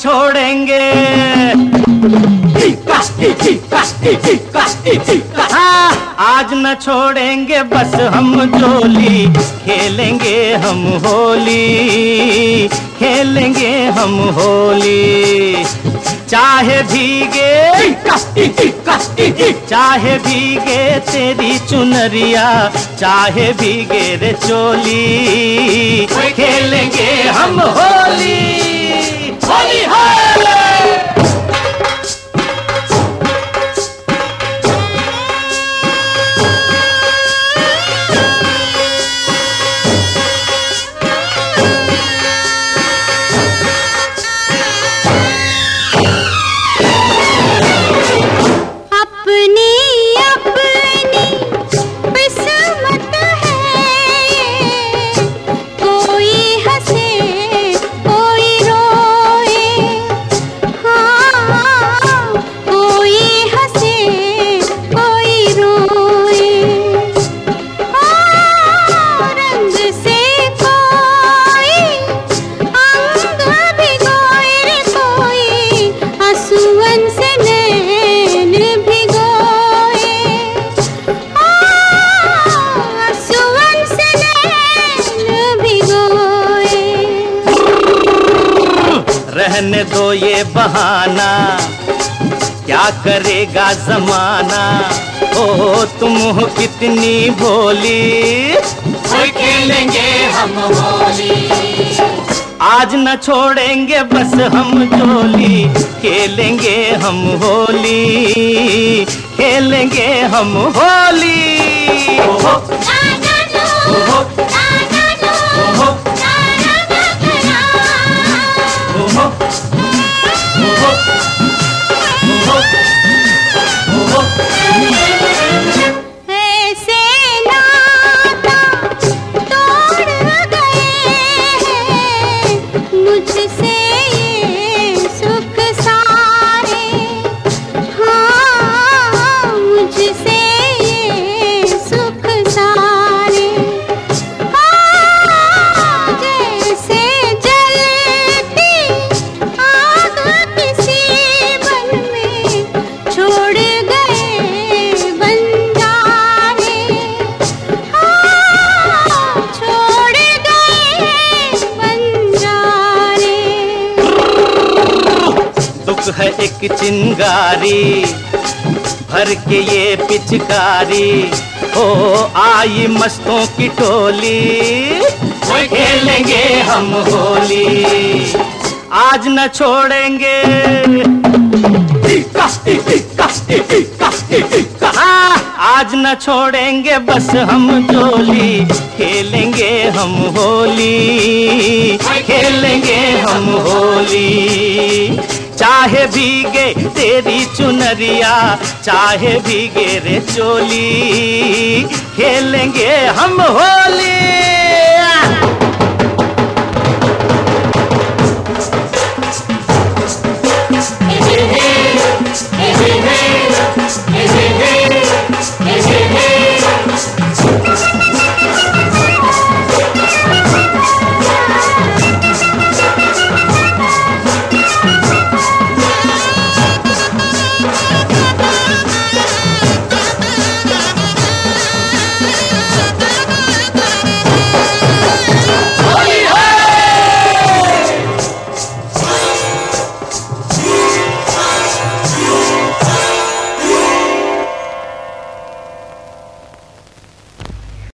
छोड़ेंगे। हाँ, आज न छोड़ेंगे बस हम जोली खेलेंगे हम होली खेलेंगे हम होली। चाहे भीगे चाहे भीगे तेरी चुनरिया चाहे भीगे रे चोली। खेलेंगे हम होली। होली है रहने दो ये बहाना। क्या करेगा जमाना? ओ तुम हो कितनी भोली। खेलेंगे हम होली। आज न छोड़ेंगे बस हम जोली खेलेंगे हम होली। खेलेंगे हम होली। ओहो, ओहो, ओहो, है एक चिंगारी भर के ये पिचकारी। हो आई मस्तों की टोली खेलेंगे हम होली। आज न छोड़ेंगे। हाँ, आज न छोड़ेंगे बस हम जोली खेलेंगे हम होली खेलेंगे हम होली। चाहे भीगे तेरी चुनरिया चाहे भीगे रे चोली खेलेंगे हम होली।